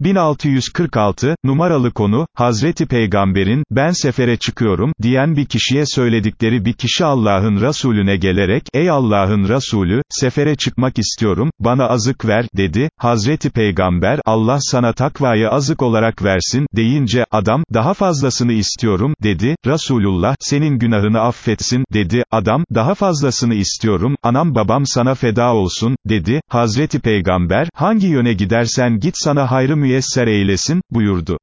1646, numaralı konu, Hazreti Peygamber'in, ben sefere çıkıyorum, diyen bir kişiye söyledikleri bir kişi Allah'ın Resulüne gelerek, ey Allah'ın Resulü, sefere çıkmak istiyorum, bana azık ver, dedi, Hazreti Peygamber, Allah sana takvayı azık olarak versin, deyince, adam, daha fazlasını istiyorum, dedi, Resulullah, senin günahını affetsin, dedi, adam, daha fazlasını istiyorum, anam babam sana feda olsun, dedi, Hazreti Peygamber, hangi yöne gidersen git sana hayrı müyesser eylesin, buyurdu.